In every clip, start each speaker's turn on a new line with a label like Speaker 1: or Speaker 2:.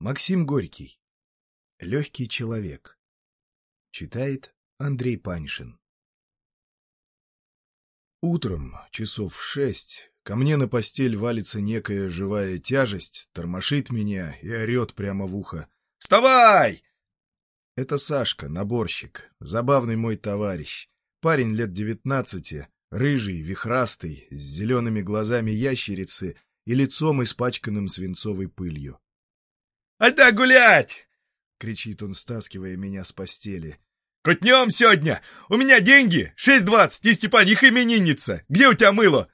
Speaker 1: Максим Горький. Легкий человек. Читает Андрей Паншин. Утром, часов в шесть, ко мне на постель валится некая живая тяжесть, тормошит меня и орет прямо в ухо. «Вставай!» Это Сашка, наборщик, забавный мой товарищ, парень лет девятнадцати, рыжий, вихрастый, с зелеными глазами ящерицы и лицом, испачканным свинцовой пылью.
Speaker 2: «Айда гулять!»
Speaker 1: — кричит он, стаскивая меня с постели.
Speaker 2: «Кутнем сегодня! У меня деньги! Шесть двадцать, и Степаних именинница! Где у тебя мыло?»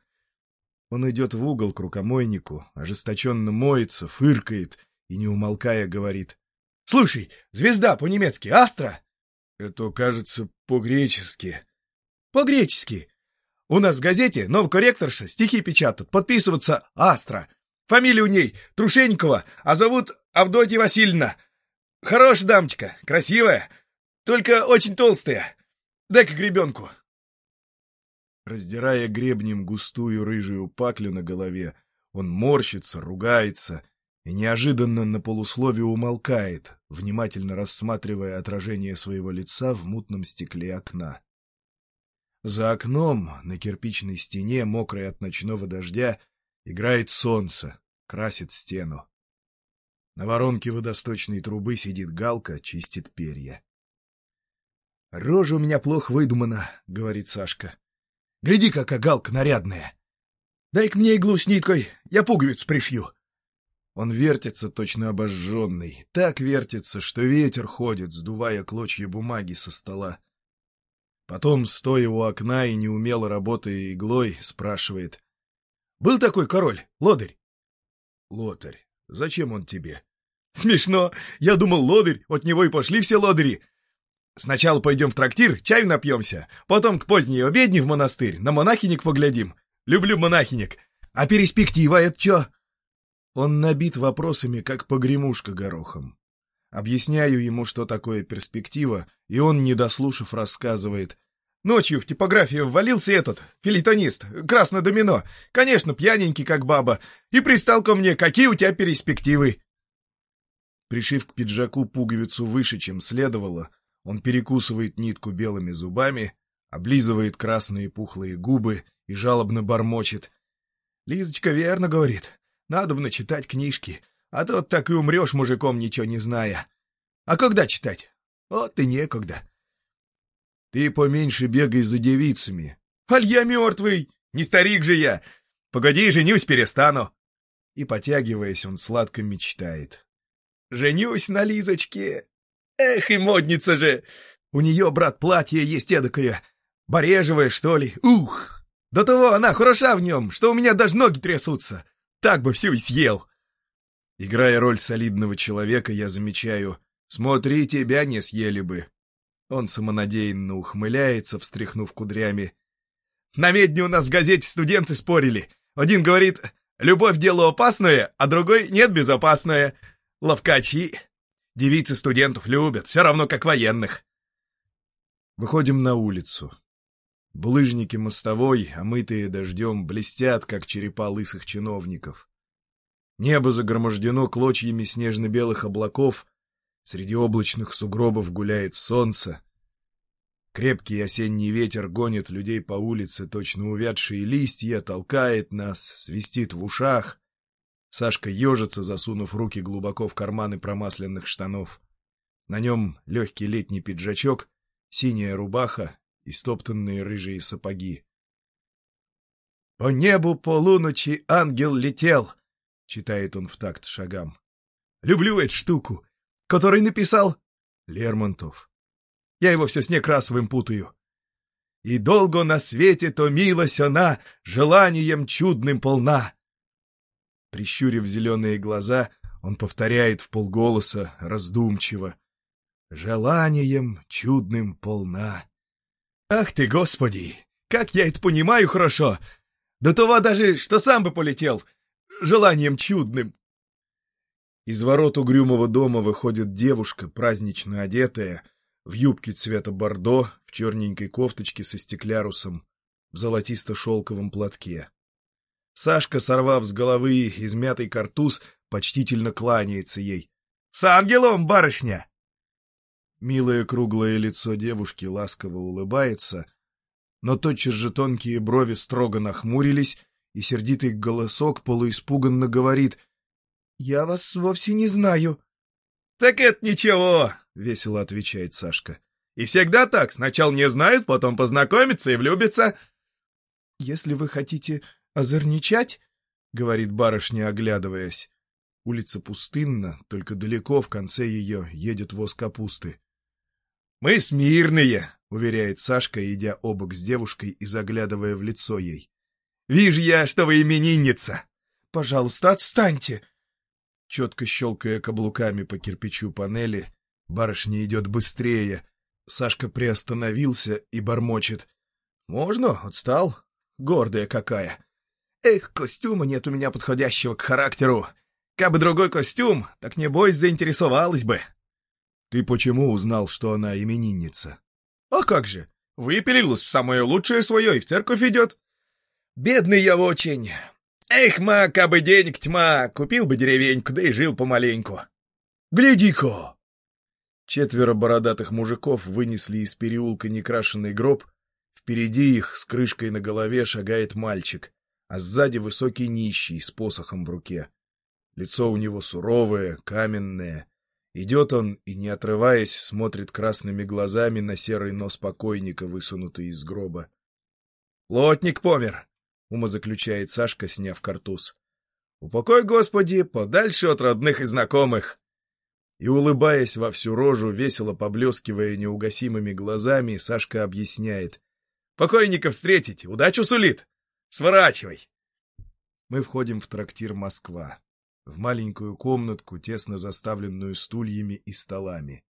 Speaker 1: Он идет в угол к рукомойнику, ожесточенно моется, фыркает и, не умолкая, говорит.
Speaker 2: «Слушай, звезда по-немецки «Астра»?»
Speaker 1: «Это, кажется, по-гречески».
Speaker 2: «По-гречески. У нас в газете новокорректорша стихи печатают, подписываться «Астра». Фамилия у ней Трушенькова, а зовут Авдотья Васильевна. Хорошая дамочка, красивая, только очень толстая. Дай-ка гребенку.
Speaker 1: Раздирая гребнем густую рыжую паклю на голове, он морщится, ругается и неожиданно на полусловие умолкает, внимательно рассматривая отражение своего лица в мутном стекле окна. За окном, на кирпичной стене, мокрой от ночного дождя, Играет солнце, красит стену. На воронке водосточной трубы сидит галка, чистит перья. — Рожа у меня плохо выдумана, — говорит Сашка. — Гляди, какая галка нарядная. Дай-ка мне иглу с ниткой, я пуговицу пришью. Он вертится, точно обожженный, так вертится, что ветер ходит, сдувая клочья бумаги со стола. Потом, стоя у окна и неумело работая иглой, спрашивает. Был такой король, лодырь? Лотарь. Зачем он тебе?
Speaker 2: Смешно. Я думал, лодырь, от него и пошли все лодыри. Сначала пойдем в трактир, чаю напьемся, потом к поздней обедне в монастырь, на монахинек поглядим. Люблю монахинек. А перспектива — это чё?
Speaker 1: Он набит вопросами, как погремушка горохом. Объясняю ему, что такое перспектива, и он, не дослушав, рассказывает.
Speaker 2: Ночью в типографию ввалился этот, филитонист, красное домино. Конечно, пьяненький, как баба. И пристал ко мне, какие у тебя перспективы.
Speaker 1: Пришив к пиджаку пуговицу выше, чем следовало, он перекусывает нитку белыми зубами, облизывает красные пухлые губы и жалобно бормочет.
Speaker 2: Лизочка верно говорит. Надо бы начитать книжки, а то так и умрешь мужиком, ничего не зная. А когда читать? Вот и некогда.
Speaker 1: Ты поменьше бегай за девицами.
Speaker 2: Аль я мертвый! Не старик же я! Погоди, женюсь, перестану.
Speaker 1: И, потягиваясь, он сладко мечтает.
Speaker 2: Женюсь на Лизочке. Эх, и модница же! У нее, брат, платье есть эдакое. Барежевое, что ли? Ух! До того она хороша в нем, что у меня даже ноги трясутся. Так бы все и съел.
Speaker 1: Играя роль солидного человека, я замечаю, смотри, тебя не съели бы. Он самонадеянно ухмыляется, встряхнув кудрями.
Speaker 2: «На медне у нас в газете студенты спорили. Один говорит, любовь — дело опасное, а другой — нет, безопасное. Ловкачи. Девицы студентов любят, все равно как военных».
Speaker 1: Выходим на улицу. Булыжники мостовой, омытые дождем, блестят, как черепа лысых чиновников. Небо загромождено клочьями снежно-белых облаков, Среди облачных сугробов гуляет солнце. Крепкий осенний ветер гонит людей по улице, точно увядшие листья, толкает нас, свистит в ушах. Сашка ежится, засунув руки глубоко в карманы промасленных штанов. На нем легкий летний пиджачок, синяя рубаха и стоптанные рыжие сапоги.
Speaker 2: «По небу полуночи ангел летел», — читает он в такт шагам. «Люблю эту штуку который написал Лермонтов. Я его все с Некрасовым путаю. И долго на свете то милась она, желанием чудным полна.
Speaker 1: Прищурив зеленые глаза, он повторяет в полголоса, раздумчиво. Желанием чудным полна.
Speaker 2: Ах ты, Господи! Как я это понимаю хорошо! До того даже, что сам бы полетел, желанием чудным.
Speaker 1: Из ворот угрюмого дома выходит девушка, празднично одетая, в юбке цвета бордо, в черненькой кофточке со стеклярусом, в золотисто-шелковом платке. Сашка, сорвав с головы измятый картуз, почтительно кланяется ей.
Speaker 2: С ангелом, барышня!»
Speaker 1: Милое круглое лицо девушки ласково улыбается, но тотчас же тонкие брови строго нахмурились, и сердитый голосок полуиспуганно говорит «Я вас вовсе не знаю».
Speaker 2: «Так это ничего», — весело отвечает Сашка. «И всегда так. Сначала не знают, потом познакомятся и влюбятся».
Speaker 1: «Если вы хотите озорничать», — говорит барышня, оглядываясь. Улица пустынна, только далеко в конце ее едет воз капусты.
Speaker 2: «Мы смирные», —
Speaker 1: уверяет Сашка, идя обок с девушкой и заглядывая в лицо ей.
Speaker 2: «Вижу я, что вы именинница».
Speaker 1: «Пожалуйста, отстаньте», Четко щелкая каблуками по кирпичу панели, барышня идет быстрее. Сашка приостановился и бормочет. «Можно? Отстал? Гордая какая!» «Эх, костюма нет у меня подходящего к характеру. Кабы другой костюм, так небось заинтересовалась бы». «Ты почему узнал, что она именинница?»
Speaker 2: «А как же? Выпилилась в самое лучшее свое и в церковь идет». «Бедный я очень. Эх, ма, кабы денег тьма, купил бы деревеньку, да и жил помаленьку.
Speaker 1: Гляди-ка! Четверо бородатых мужиков вынесли из переулка некрашенный гроб. Впереди их с крышкой на голове шагает мальчик, а сзади высокий нищий с посохом в руке. Лицо у него суровое, каменное. Идет он и, не отрываясь, смотрит красными глазами на серый нос покойника, высунутый из гроба.
Speaker 2: «Лотник помер!» — умозаключает Сашка, сняв картуз. «Упокой, Господи, подальше от родных и знакомых!»
Speaker 1: И, улыбаясь во всю рожу, весело поблескивая неугасимыми глазами, Сашка объясняет.
Speaker 2: «Покойника встретить, удачу сулит! Сворачивай!»
Speaker 1: Мы входим в трактир «Москва», в маленькую комнатку, тесно заставленную стульями и столами.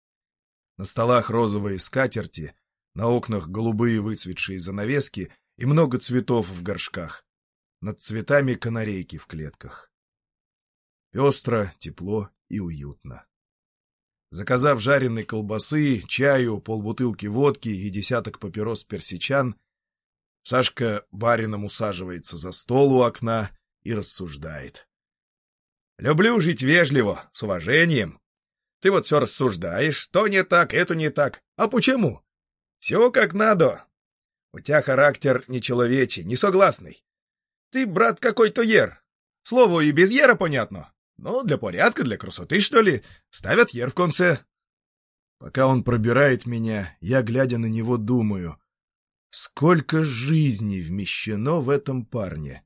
Speaker 1: На столах розовые скатерти, на окнах голубые выцветшие занавески — и много цветов в горшках. Над цветами канарейки в клетках. Пестро, тепло и уютно. Заказав жареной колбасы, чаю, полбутылки водки и десяток папирос персичан, Сашка барином усаживается за стол у окна и рассуждает.
Speaker 2: «Люблю жить вежливо, с уважением. Ты вот все рассуждаешь, то не так, это не так. А почему? Все как надо, у тебя характер нечеловечий, несогласный. Ты, брат, какой-то ер. Слово и без ера понятно. Но для порядка, для красоты, что ли, ставят ер в конце.
Speaker 1: Пока он пробирает меня, я, глядя на него, думаю, сколько жизней вмещено в этом парне.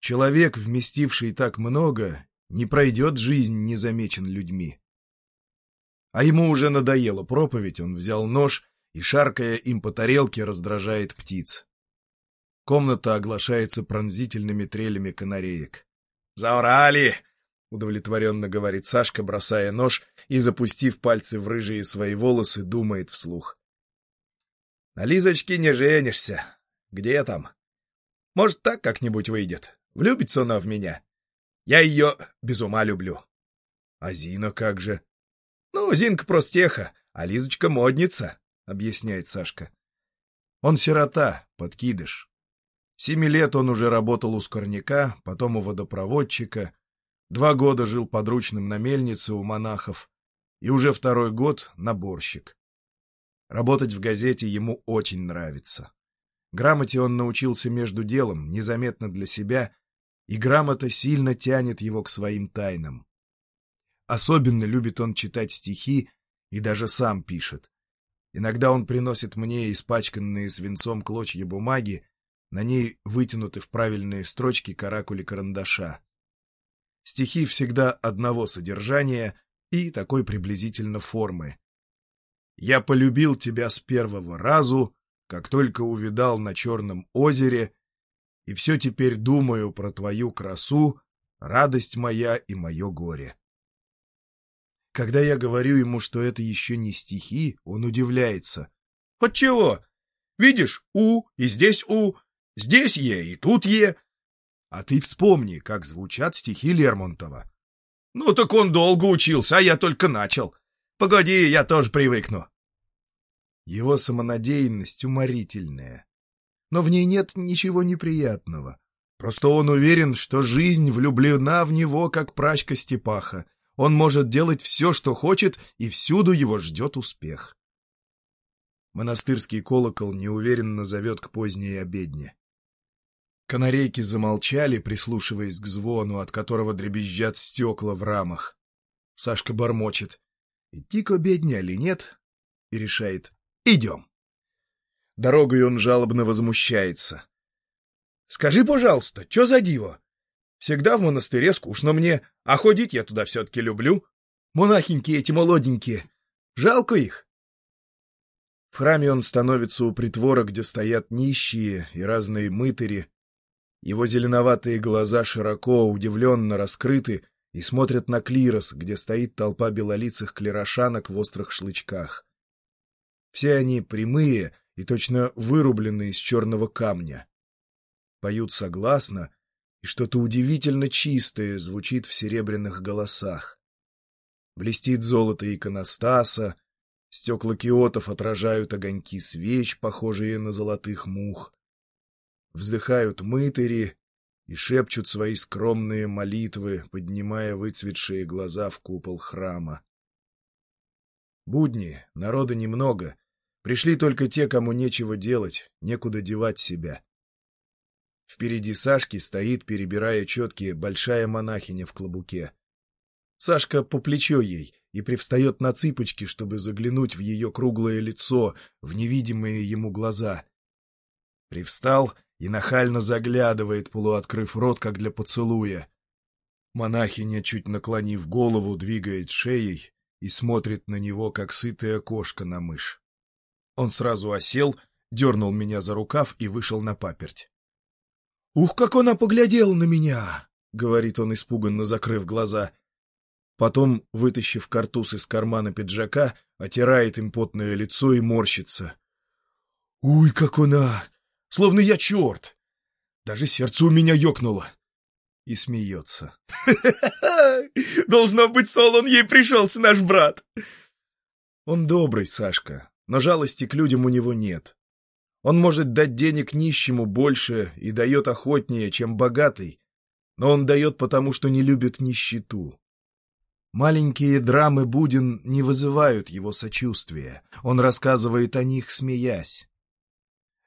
Speaker 1: Человек, вместивший так много, не пройдет жизнь незамечен людьми. А ему уже надоело проповедь, он взял нож и, шаркая им по тарелке, раздражает птиц. Комната оглашается пронзительными трелями канареек.
Speaker 2: «Заорали!» — удовлетворенно говорит Сашка, бросая нож и, запустив пальцы в рыжие свои волосы, думает вслух. «На Лизочке не женишься. Где там? Может, так как-нибудь выйдет. Влюбится она в меня. Я ее без ума люблю».
Speaker 1: «А Зина как же?»
Speaker 2: «Ну, Зинка простеха, а Лизочка модница».
Speaker 1: — объясняет Сашка. Он сирота, подкидыш. Семи лет он уже работал у скорняка, потом у водопроводчика, два года жил подручным на мельнице у монахов и уже второй год наборщик. Работать в газете ему очень нравится. Грамоте он научился между делом, незаметно для себя, и грамота сильно тянет его к своим тайнам. Особенно любит он читать стихи и даже сам пишет. Иногда он приносит мне испачканные свинцом клочья бумаги, на ней вытянуты в правильные строчки каракули карандаша. Стихи всегда одного содержания и такой приблизительно формы. «Я полюбил тебя с первого разу, как только увидал на Черном озере, и все теперь думаю про твою красу, радость моя и мое горе». Когда я говорю ему, что это еще не стихи, он удивляется.
Speaker 2: — Отчего? Видишь, «у» и здесь «у», здесь «е» и тут «е».
Speaker 1: А ты вспомни, как звучат стихи Лермонтова.
Speaker 2: — Ну так он долго учился, а я только начал. Погоди, я тоже привыкну.
Speaker 1: Его самонадеянность уморительная. Но в ней нет ничего неприятного. Просто он уверен, что жизнь влюблена в него, как прачка Степаха, Он может делать все, что хочет, и всюду его ждет успех. Монастырский колокол неуверенно зовет к поздней обедне. Канарейки замолчали, прислушиваясь к звону, от которого дребезжат стекла в рамах. Сашка бормочет. Идти к обедне или нет? И решает. Идем. Дорогой он жалобно возмущается. — Скажи, пожалуйста, что за диво? Всегда в монастыре скучно мне, а ходить я туда все-таки люблю. Монахеньки эти молоденькие. Жалко их. В храме он становится у притвора, где стоят нищие и разные мытари, его зеленоватые глаза широко, удивленно раскрыты и смотрят на клирос, где стоит толпа белолицых клерошанок в острых шлычках. Все они прямые и точно вырубленные из черного камня. Поют согласно, и что-то удивительно чистое звучит в серебряных голосах. Блестит золото иконостаса, стекла киотов отражают огоньки свеч, похожие на золотых мух вздыхают мытари и шепчут свои скромные молитвы, поднимая выцветшие глаза в купол храма. Будни, народа немного, пришли только те, кому нечего делать, некуда девать себя. Впереди Сашки стоит, перебирая четкие, большая монахиня в клобуке. Сашка по плечо ей и привстает на цыпочки, чтобы заглянуть в ее круглое лицо, в невидимые ему глаза. Привстал и нахально заглядывает, полуоткрыв рот, как для поцелуя. Монахиня, чуть наклонив голову, двигает шеей и смотрит на него, как сытая кошка на мышь. Он сразу осел, дернул меня за рукав и вышел на паперть. — Ух, как она поглядела на меня! — говорит он, испуганно закрыв глаза. Потом, вытащив картуз из кармана пиджака, отирает им потное лицо и морщится. — Уй, как она! словно я черт. Даже сердце у меня ёкнуло. И смеется. Должно быть, Солон ей пришелся, наш брат. Он добрый, Сашка, но жалости к людям у него нет. Он может дать денег нищему больше и дает охотнее, чем богатый, но он дает потому, что не любит нищету. Маленькие драмы Будин не вызывают его сочувствия. Он рассказывает о них, смеясь.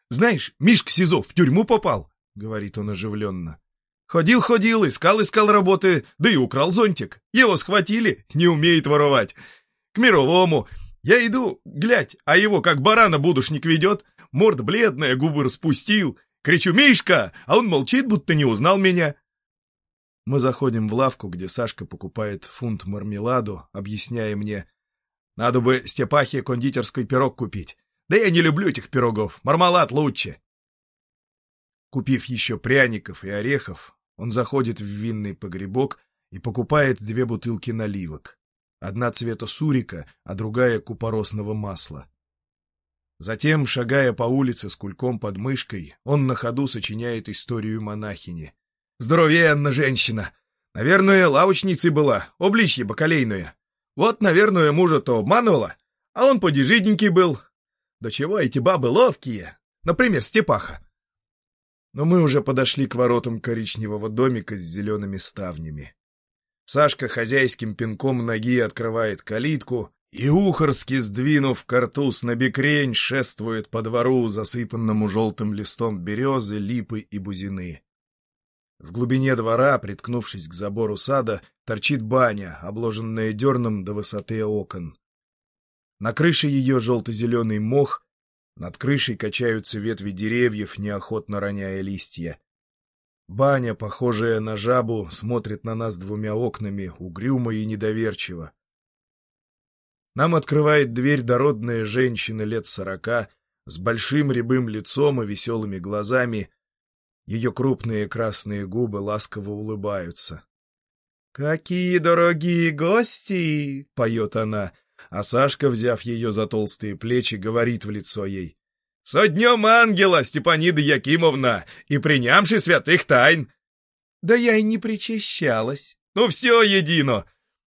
Speaker 1: Знаешь, Мишка Сизов в тюрьму попал, — говорит он оживленно. Ходил-ходил, искал-искал работы, да и украл зонтик. Его схватили, не умеет воровать. К мировому. Я иду, глядь, а его как барана будушник ведет, морда бледная, губы распустил. Кричу «Мишка!», а он молчит, будто не узнал меня. Мы заходим в лавку, где Сашка покупает фунт мармеладу, объясняя мне, надо бы Степахе кондитерский пирог купить. Да я не люблю этих пирогов, мармелад лучше. Купив еще пряников и орехов, он заходит в винный погребок и покупает две бутылки наливок. Одна цвета сурика, а другая купоросного масла. Затем, шагая по улице с кульком под мышкой, он на ходу сочиняет историю монахини. «Здоровенна женщина! Наверное, лавочницей была, обличье бакалейное. Вот, наверное, мужа-то обманывала, а он подежидненький был, до чего эти бабы ловкие! Например, Степаха. Но мы уже подошли к воротам коричневого домика с зелеными ставнями. Сашка хозяйским пинком ноги открывает калитку, и ухорски, сдвинув картуз на бекрень, шествует по двору, засыпанному желтым листом березы, липы и бузины. В глубине двора, приткнувшись к забору сада, торчит баня, обложенная дерном до высоты окон. На крыше ее желто-зеленый мох, над крышей качаются ветви деревьев, неохотно роняя листья. Баня, похожая на жабу, смотрит на нас двумя окнами, угрюмо и недоверчиво. Нам открывает дверь дородная женщина лет сорока, с большим рябым лицом и веселыми глазами. Ее крупные красные губы ласково улыбаются. — Какие дорогие гости! — поет она а Сашка, взяв ее за толстые плечи, говорит в лицо ей. — Со днем ангела, Степанида Якимовна, и принявши святых тайн! — Да я и не причащалась. — Ну все едино!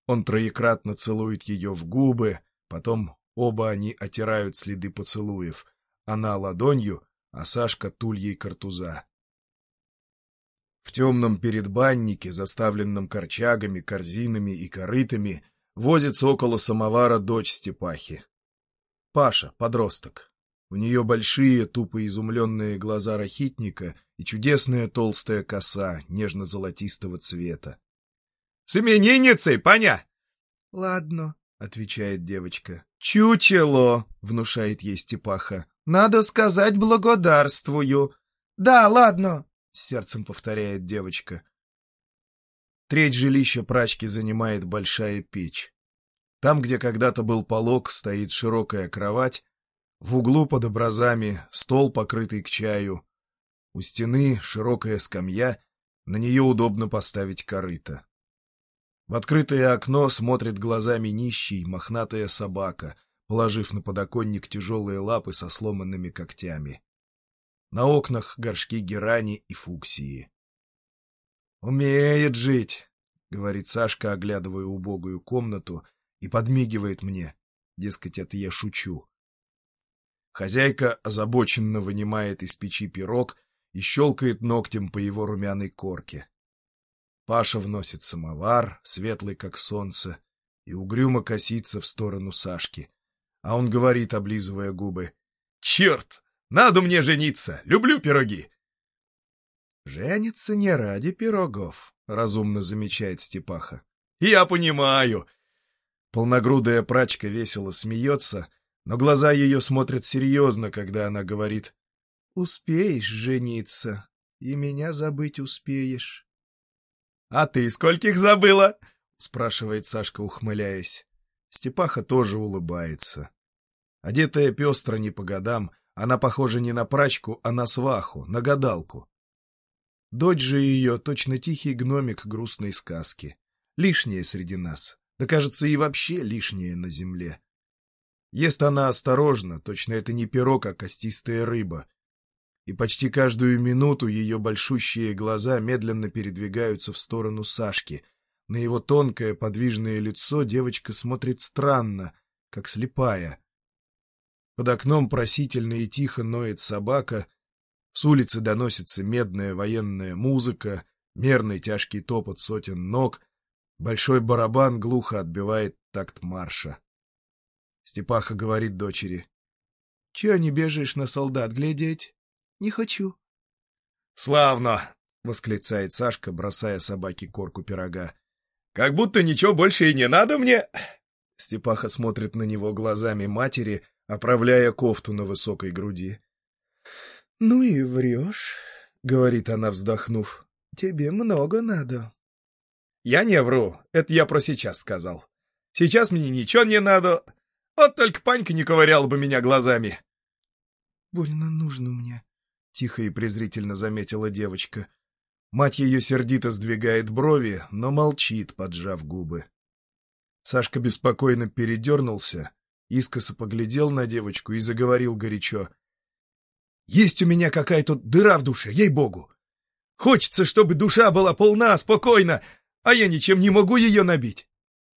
Speaker 1: Он троекратно целует ее в губы, потом оба они отирают следы поцелуев. Она ладонью, а Сашка тульей картуза. В темном передбаннике, заставленном корчагами, корзинами и корытами, возится около самовара дочь Степахи. Паша, подросток. У нее большие, тупо изумленные глаза рахитника и чудесная толстая коса нежно-золотистого цвета.
Speaker 2: — С именинницей, паня!
Speaker 1: — Ладно, — отвечает девочка.
Speaker 2: — Чучело, — внушает ей Степаха. — Надо сказать благодарствую. — Да, ладно, — сердцем повторяет девочка.
Speaker 1: Треть жилища прачки занимает большая печь. Там, где когда-то был полог, стоит широкая кровать, в углу под образами стол, покрытый к чаю. У стены широкая скамья, на нее удобно поставить корыто. В открытое окно смотрит глазами нищий, мохнатая собака, положив на подоконник тяжелые лапы со сломанными когтями. На окнах горшки герани и фуксии.
Speaker 2: «Умеет жить», — говорит
Speaker 1: Сашка, оглядывая убогую комнату, и подмигивает мне. Дескать, это я шучу. Хозяйка озабоченно вынимает из печи пирог и щелкает ногтем по его румяной корке. Паша вносит самовар, светлый как солнце, и угрюмо косится в сторону Сашки. А он говорит, облизывая губы.
Speaker 2: — Черт! Надо мне жениться! Люблю пироги!
Speaker 1: — Женится не ради пирогов, — разумно замечает Степаха.
Speaker 2: — Я понимаю!
Speaker 1: Полногрудая прачка весело смеется, но глаза ее смотрят серьезно, когда она говорит. — Успеешь жениться, и меня забыть успеешь.
Speaker 2: «А ты скольких забыла?»
Speaker 1: — спрашивает Сашка, ухмыляясь. Степаха тоже улыбается. Одетая пестро не по годам, она похожа не на прачку, а на сваху, на гадалку. Дочь же ее точно тихий гномик грустной сказки. Лишняя среди нас, да, кажется, и вообще лишняя на земле. Ест она осторожно, точно это не пирог, а костистая рыба и почти каждую минуту ее большущие глаза медленно передвигаются в сторону Сашки. На его тонкое подвижное лицо девочка смотрит странно, как слепая. Под окном просительно и тихо ноет собака, с улицы доносится медная военная музыка, мерный тяжкий топот сотен ног, большой барабан глухо отбивает такт марша. Степаха говорит дочери. — Чего не бежишь на солдат глядеть? Не хочу.
Speaker 2: Славно! — восклицает Сашка, бросая собаке корку пирога. Как будто ничего больше и не надо мне.
Speaker 1: Степаха смотрит на него глазами матери, оправляя кофту на высокой груди. — Ну и врешь, — говорит она, вздохнув. — Тебе много надо.
Speaker 2: — Я не вру, это я про сейчас сказал. Сейчас мне ничего не надо. Вот только Панька не ковырял бы меня глазами.
Speaker 1: — Больно нужно мне, — тихо и презрительно заметила девочка. Мать ее сердито сдвигает брови, но молчит, поджав губы. Сашка беспокойно передернулся, искоса поглядел на девочку и заговорил горячо. — Есть у меня какая-то дыра в душе, ей-богу! Хочется, чтобы душа была полна, спокойна, а я ничем не могу ее набить.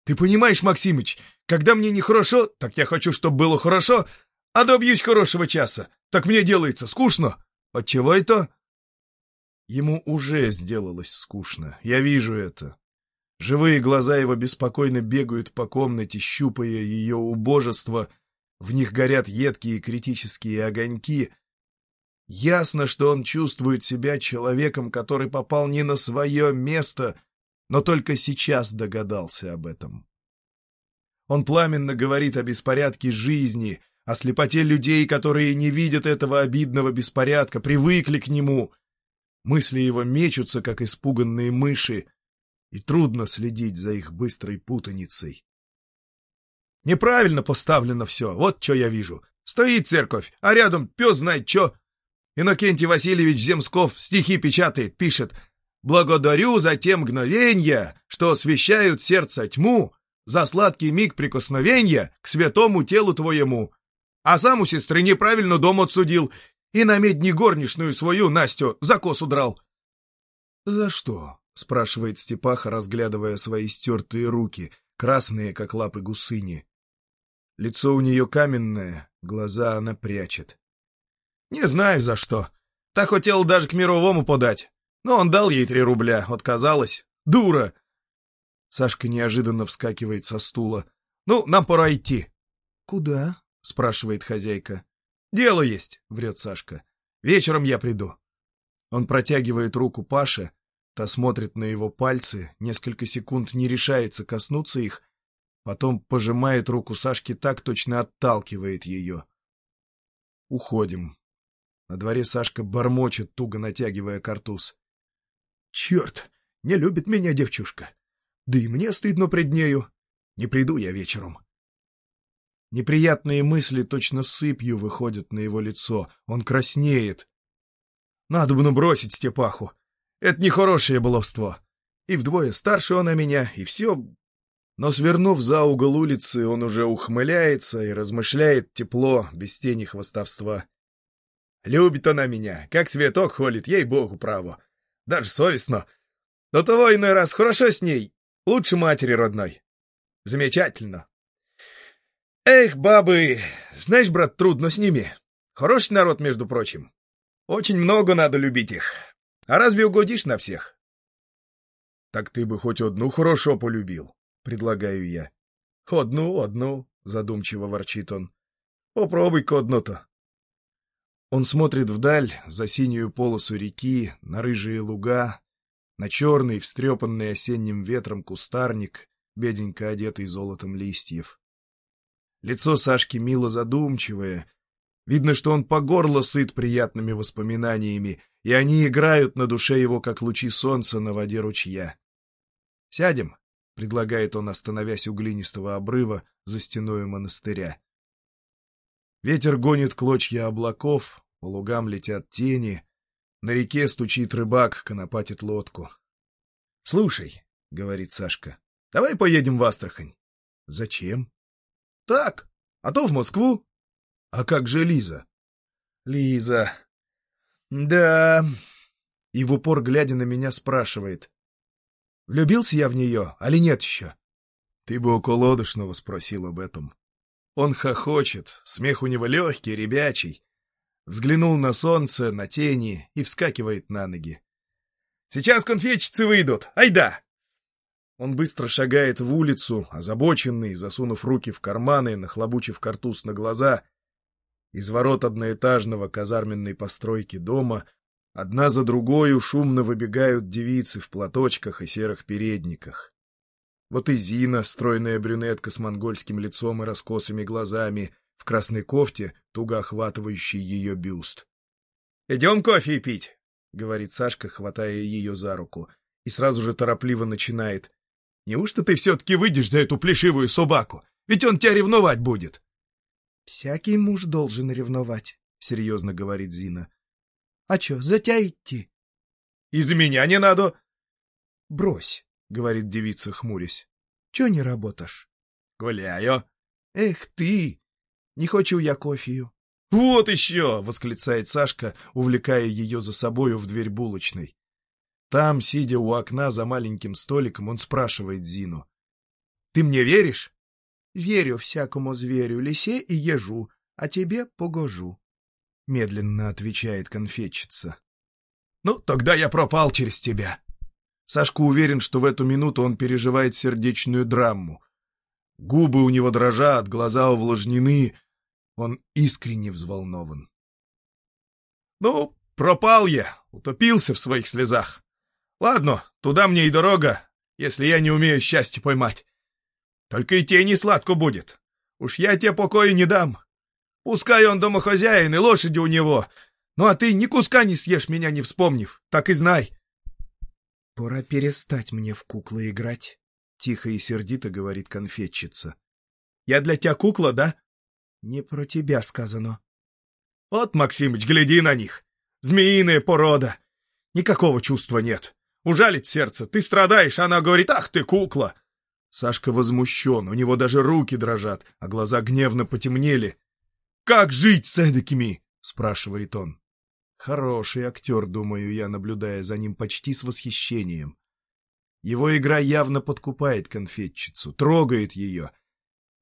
Speaker 1: Ты понимаешь, Максимыч, когда мне нехорошо, так я хочу, чтобы было хорошо, а добьюсь хорошего часа, так мне делается скучно. Отчего это? Ему уже сделалось скучно, я вижу это. Живые глаза его беспокойно бегают по комнате, щупая ее убожество, в них горят едкие критические огоньки. Ясно, что он чувствует себя человеком, который попал не на свое место, но только сейчас догадался об этом. Он пламенно говорит о беспорядке жизни — о слепоте людей, которые не видят этого обидного беспорядка, привыкли к нему. Мысли его мечутся, как испуганные мыши, и трудно следить за их быстрой путаницей. Неправильно поставлено все, вот что я вижу. Стоит церковь, а рядом пес знает что. Иннокентий Васильевич Земсков стихи печатает, пишет «Благодарю за те мгновенья, что освещают сердце тьму, за сладкий миг прикосновения к святому телу твоему, а сам у сестры неправильно дом отсудил и на медни горничную свою, Настю, за косу драл. — За что? — спрашивает Степаха, разглядывая свои стертые руки, красные, как лапы гусыни. Лицо у нее каменное, глаза она прячет. — Не знаю за что. Так хотел даже к мировому подать.
Speaker 2: Но он дал ей три рубля, отказалась. Дура! Сашка неожиданно вскакивает со стула. «Ну, нам пора идти».
Speaker 1: «Куда?»
Speaker 2: — спрашивает хозяйка. «Дело есть», — врет Сашка. «Вечером я приду». Он протягивает руку Паше, та смотрит на его пальцы, несколько секунд не решается коснуться их, потом пожимает руку Сашки так, точно отталкивает ее. Уходим. На дворе Сашка бормочет, туго натягивая картуз. «Черт! Не любит меня девчушка! Да и мне стыдно пред нею! Не приду я вечером!» Неприятные мысли точно сыпью выходят на его лицо. Он краснеет. Надо бы набросить Степаху. Это нехорошее баловство. И вдвое старше он о меня, и все. Но, свернув за угол улицы, он уже ухмыляется и размышляет тепло, без тени хвостовства. Любит она меня, как цветок холит, ей-богу, право. Даже совестно. Но того иной раз хорошо с ней, лучше матери родной. Замечательно. Эх, бабы, знаешь, брат, трудно с ними. Хороший народ, между прочим. Очень много надо любить их. А разве угодишь на всех? Так ты бы хоть одну хорошо полюбил, предлагаю я. Одну, одну, задумчиво ворчит он. Попробуй-ка одну-то. Он смотрит вдаль, за синюю полосу реки, на рыжие луга, на черный, встрепанный осенним ветром кустарник, беденько одетый золотом листьев. Лицо Сашки мило задумчивое. Видно, что он по горло сыт приятными воспоминаниями, и они играют на душе его, как лучи солнца на воде ручья. «Сядем», — предлагает он, остановясь у глинистого обрыва за стеной монастыря. Ветер гонит клочья облаков, по лугам летят тени, на реке стучит рыбак, конопатит лодку. — Слушай, — говорит Сашка, — давай поедем в Астрахань. — Зачем? — Так, а то в Москву. — А как же Лиза? — Лиза. — Да. И в упор, глядя на меня, спрашивает. — Влюбился я в нее, али нет еще? — Ты бы около Лодошного спросил об этом. Он хохочет, смех у него легкий, ребячий. Взглянул на солнце, на тени и вскакивает на ноги. «Сейчас конфетчицы выйдут! Айда!» Он быстро шагает в улицу, озабоченный, засунув руки в карманы, нахлобучив картуз на глаза. Из ворот одноэтажного казарменной постройки дома одна за другой шумно выбегают девицы в платочках и серых передниках. Вот и Зина, стройная брюнетка с монгольским лицом и раскосыми глазами, в красной кофте, туго охватывающий ее бюст. — Идем кофе пить, — говорит Сашка, хватая ее за руку, и сразу же торопливо начинает. — Неужто ты все-таки выйдешь за эту плешивую собаку? Ведь он тебя ревновать будет. — Всякий муж должен ревновать, — серьезно говорит Зина. — А че, за тебя идти? — Из-за меня не надо. — Брось, — говорит девица, хмурясь. — Че не работаешь? — Гуляю. — Эх ты! Не хочу я кофею. — Вот еще! — восклицает Сашка, увлекая ее за собою в дверь булочной. Там, сидя у окна за маленьким столиком, он спрашивает Зину. — Ты мне веришь? — Верю всякому зверю, лисе и ежу, а тебе погожу. — медленно отвечает конфетчица. — Ну, тогда я пропал через тебя. Сашка уверен, что в эту минуту он переживает сердечную драму. Губы у него дрожат, глаза увлажнены, он искренне взволнован. «Ну, пропал я, утопился в своих слезах. Ладно, туда мне и дорога, если я не умею счастье поймать. Только и тебе не сладко будет. Уж я тебе покоя не дам. Пускай он домохозяин и лошади у него. Ну а ты ни куска не съешь, меня не вспомнив, так и знай». «Пора перестать мне в куклы играть», — тихо и сердито говорит конфетчица. «Я для тебя кукла, да?» Не про тебя сказано. Вот, Максимыч, гляди на них. Змеиная порода. Никакого чувства нет. Ужалит сердце. Ты страдаешь, она говорит, ах ты, кукла. Сашка возмущен, у него даже руки дрожат, а глаза гневно потемнели. «Как жить с эдакими?» — спрашивает он. Хороший актер, думаю я, наблюдая за ним почти с восхищением. Его игра явно подкупает конфетчицу, трогает ее —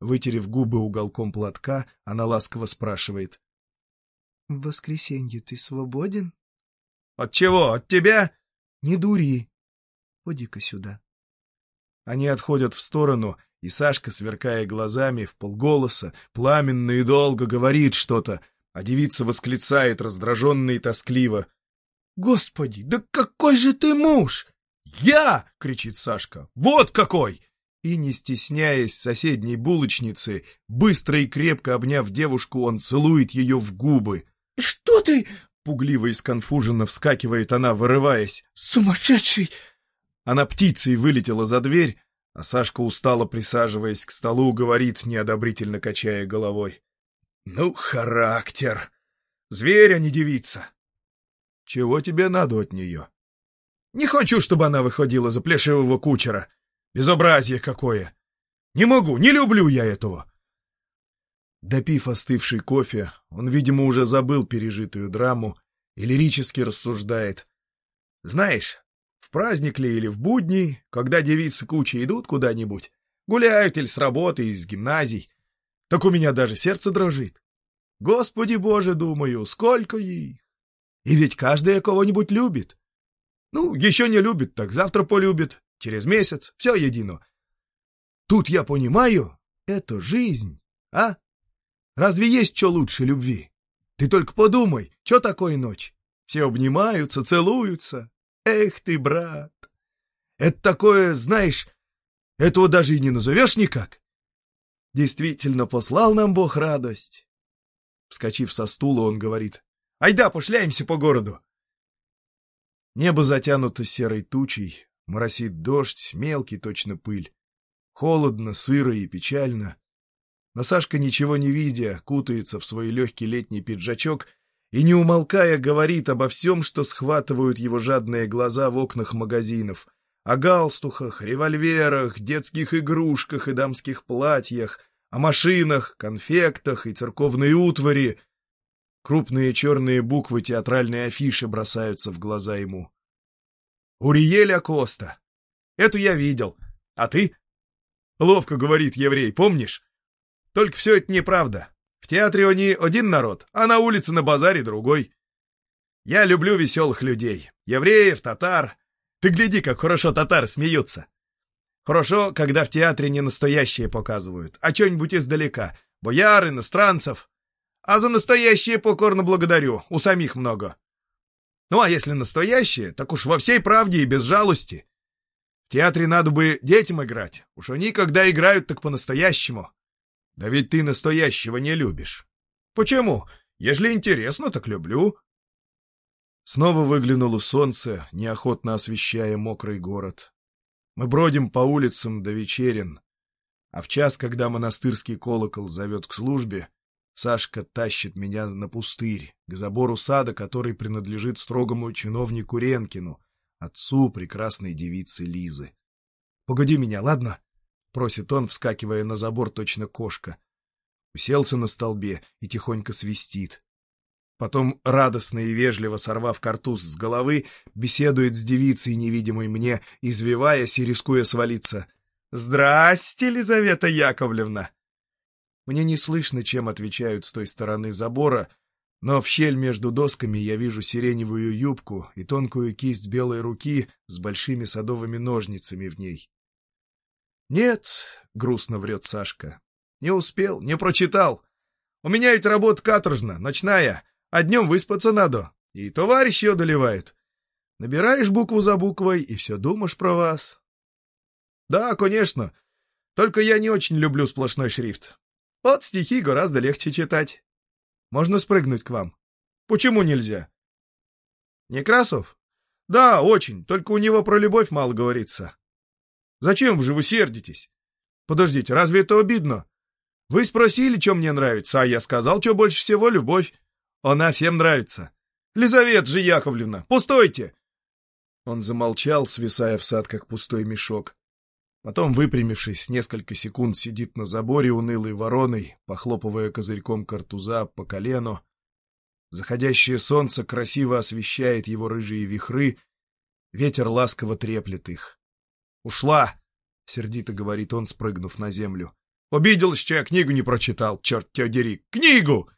Speaker 2: Вытерев губы уголком платка, она ласково спрашивает. — В воскресенье ты свободен? — От чего? От тебя? Не дури. Поди-ка сюда. Они отходят в сторону, и Сашка, сверкая глазами, в полголоса, пламенно и долго говорит что-то, а девица восклицает раздраженно и тоскливо. — Господи, да какой же ты муж! — Я! — кричит Сашка. — Вот какой! И, не стесняясь соседней булочницы, быстро и крепко обняв девушку, он целует ее в губы. — Что ты? — пугливо и сконфуженно вскакивает она, вырываясь. — Сумасшедший! Она птицей вылетела за дверь, а Сашка, устало присаживаясь к столу, говорит, неодобрительно качая головой. — Ну, характер! Зверь, а не девица! — Чего тебе надо от нее? — Не хочу, чтобы она выходила за плешивого кучера. Безобразие какое! Не могу, не люблю я этого! Допив остывший кофе, он, видимо, уже забыл пережитую драму и лирически рассуждает. Знаешь, в праздник ли или в будни, когда девицы кучи идут куда-нибудь, гуляют или с работы, из гимназий, так у меня даже сердце дрожит. Господи Боже, думаю, сколько их! И ведь каждая кого-нибудь любит. Ну, еще не любит, так завтра полюбит, через месяц, все едино. Тут я понимаю, это жизнь, а? Разве есть что лучше любви? Ты только подумай, что такое ночь? Все обнимаются, целуются, Эх ты, брат! Это такое, знаешь, этого даже и не назовешь никак. Действительно, послал нам Бог радость. Вскочив со стула, он говорит, «Айда, пошляемся по городу!» Небо затянуто серой тучей, моросит дождь, мелкий точно пыль. Холодно, сыро и печально. Но Сашка, ничего не видя, кутается в свой легкий летний пиджачок — и, не умолкая, говорит обо всем, что схватывают его жадные глаза в окнах магазинов, о галстухах, револьверах, детских игрушках и дамских платьях, о машинах, конфектах и церковной утвари. Крупные черные буквы театральной афиши бросаются в глаза ему. «Уриеля Коста. Эту я видел. А ты?» Ловко говорит еврей, помнишь? Только все это неправда. В театре они один народ, а на улице на базаре другой. Я люблю веселых людей. Евреев, татар. Ты гляди, как хорошо татары смеются. Хорошо, когда в театре не настоящие показывают, а что-нибудь издалека. Бояр, иностранцев. А за настоящие покорно благодарю, у самих много. Ну а если настоящие, так уж во всей правде и без жалости. В театре надо бы детям играть. Уж они, когда играют, так по-настоящему. Да ведь ты настоящего не любишь. Почему? Если интересно, так люблю. Снова выглянуло солнце, неохотно освещая мокрый город. Мы бродим по улицам до вечерин, а в час, когда монастырский колокол зовет к службе, Сашка тащит меня на пустырь, к забору сада, который принадлежит строгому чиновнику Ренкину, отцу прекрасной девицы Лизы. — Погоди меня, ладно? — просит он, вскакивая на забор точно кошка. Уселся на столбе и тихонько свистит. Потом, радостно и вежливо сорвав картуз с головы, беседует с девицей, невидимой мне, извиваясь и рискуя свалиться. «Здрасте, Елизавета Яковлевна!» Мне не слышно, чем отвечают с той стороны забора, но в щель между досками я вижу сиреневую юбку и тонкую кисть белой руки с большими садовыми ножницами в ней. «Нет», — грустно врет Сашка, — «не успел, не прочитал. У меня ведь работа каторжна, ночная, а днем выспаться надо, и товарищи одолевают. Набираешь букву за буквой и все думаешь про вас». «Да, конечно, только я не очень люблю сплошной шрифт. Вот стихи гораздо легче читать. Можно спрыгнуть к вам. Почему нельзя?» «Некрасов?» «Да, очень, только у него про любовь мало говорится». Зачем же вы сердитесь? Подождите, разве это обидно? Вы спросили, что мне нравится, а я сказал, что больше всего любовь. Она всем нравится. Лизавета же Яковлевна, пустойте!» Он замолчал, свисая в сад, как пустой мешок. Потом, выпрямившись, несколько секунд сидит на заборе унылой вороной, похлопывая козырьком картуза по колену. Заходящее солнце красиво освещает его рыжие вихры, ветер ласково треплет их. «Ушла!» — сердито говорит он, спрыгнув на землю. «Обиделась, что я книгу не прочитал, черт тебя дери! Книгу!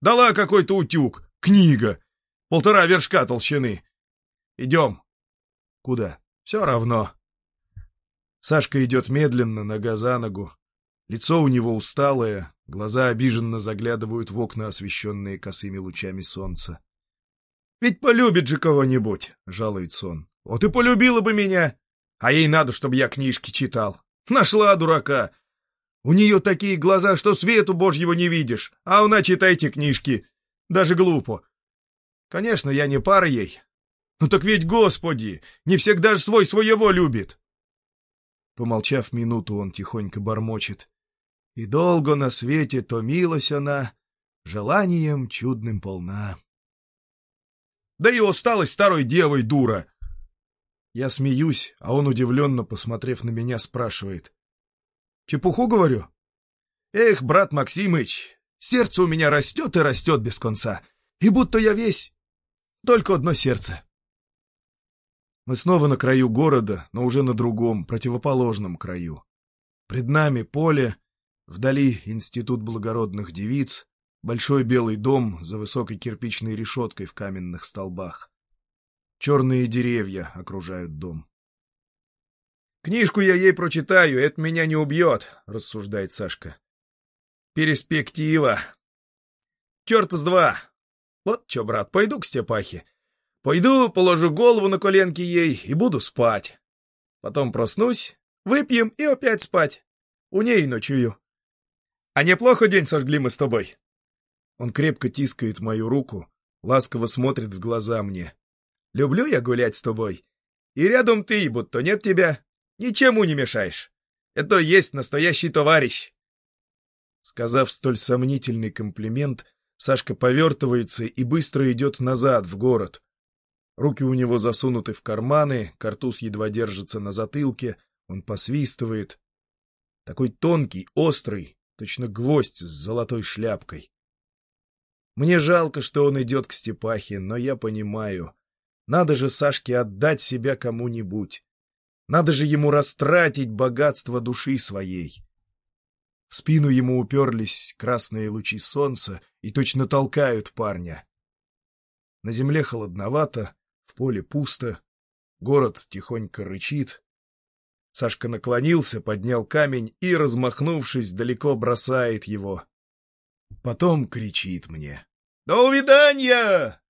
Speaker 2: Дала какой-то утюг! Книга! Полтора вершка толщины! Идем!
Speaker 1: Куда?
Speaker 2: Все равно.
Speaker 1: Сашка идет медленно, нога за ногу. Лицо у него усталое, глаза обиженно заглядывают в окна, освещенные косыми лучами солнца.
Speaker 2: — Ведь полюбит же кого-нибудь, — жалуется он. — Вот и полюбила бы меня. А ей надо, чтобы я книжки читал. Нашла дурака. У нее такие глаза, что свету божьего не видишь, а она читайте книжки. Даже глупо. Конечно, я не пара ей. Ну так ведь, господи, не всегда же свой своего любит.
Speaker 1: Помолчав минуту, он тихонько бормочет. И долго на свете томилась она, желанием чудным полна.
Speaker 2: Да и осталась старой девой, дура.
Speaker 1: Я смеюсь, а он, удивленно посмотрев на меня, спрашивает.
Speaker 2: Чепуху говорю? Эх, брат Максимыч, сердце у меня растет и растет без конца, и будто я весь только одно сердце.
Speaker 1: Мы снова на краю города, но уже на другом, противоположном краю. Пред нами поле, вдали институт благородных девиц, большой белый дом за высокой кирпичной решеткой в каменных столбах. Черные деревья окружают дом.
Speaker 2: «Книжку я ей прочитаю, это меня не убьет», — рассуждает Сашка. «Перспектива. Черт с два. Вот что, брат, пойду к Степахе. Пойду, положу голову на коленки ей и буду спать. Потом проснусь, выпьем и опять спать. У ней ночую. А неплохо день сожгли мы с тобой.
Speaker 1: Он крепко тискает мою руку, ласково смотрит в глаза мне.
Speaker 2: Люблю я гулять с тобой. И рядом ты, будто нет тебя. Ничему не мешаешь. Это есть настоящий товарищ.
Speaker 1: Сказав столь сомнительный комплимент, Сашка повертывается и быстро идет назад, в город. Руки у него засунуты в карманы, картуз едва держится на затылке, он посвистывает. Такой тонкий, острый, точно гвоздь с золотой шляпкой. Мне жалко, что он идет к Степахе, но я понимаю. Надо же Сашке отдать себя кому-нибудь. Надо же ему растратить богатство души своей. В спину ему уперлись красные лучи солнца и точно толкают парня. На земле холодновато, в поле пусто, город тихонько рычит. Сашка наклонился, поднял камень и, размахнувшись, далеко бросает его. Потом кричит мне.
Speaker 2: «До увидания!